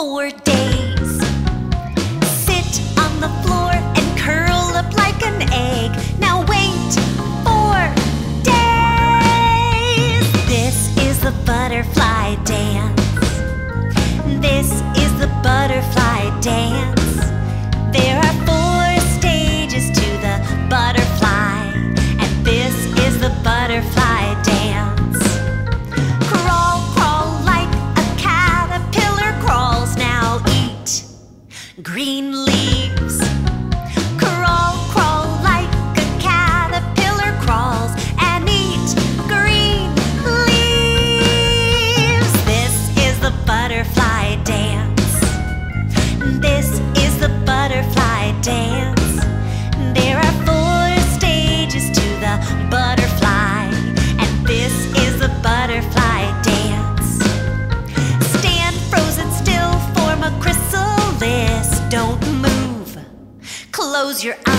Four days. Sit on the floor and curl up like an egg. Now wait four days. This is the butterfly dance. This is the butterfly dance. close your eyes.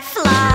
fly.